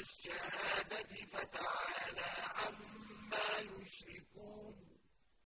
الشَّهَادَةِ فَتَعَالَىٰ